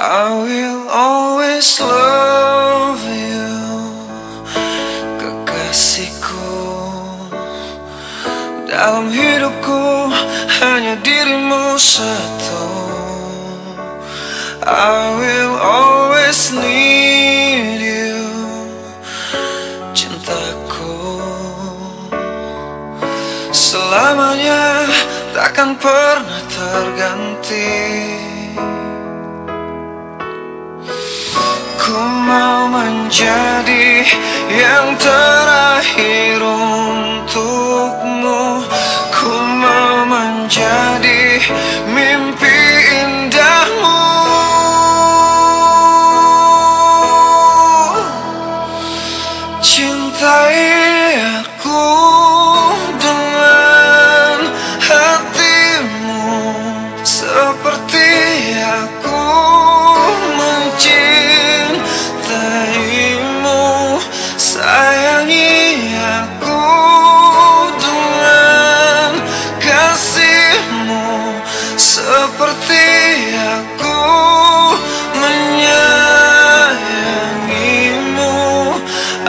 will always love you. Kekasihku Dalam hidupku hanya dirimu satu. I will always need you. Cintaku Selamanya takkan pernah terganti menjadi yang terakhir untukmu. Ku mau menjadi mimpi indahmu. Cintai aku dengan hatimu Seperti aku Seperti aku menyayangimu.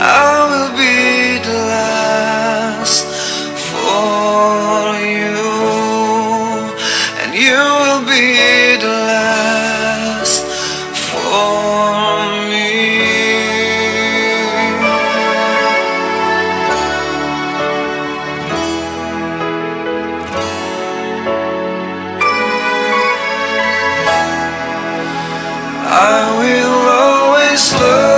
I will be the last for you And you will be I will always love